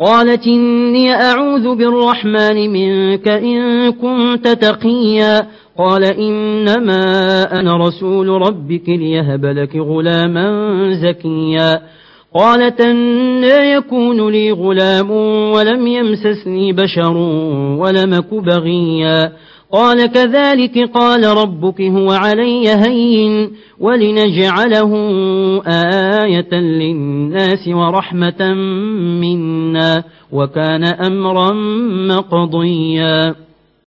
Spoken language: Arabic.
قالت إني أعوذ بالرحمن منك إن كنت تقيا. قال إنما أنا رسول ربك ليهب لك غلاما زكيا. قالت لا يكون لي غلام ولم يمسسني بشر ولمك بغيا. قال كذلك قال ربك هو علي هين ولنجعله آية للناس ورحمة منا وكان أمرا مقضيا.